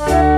Bye.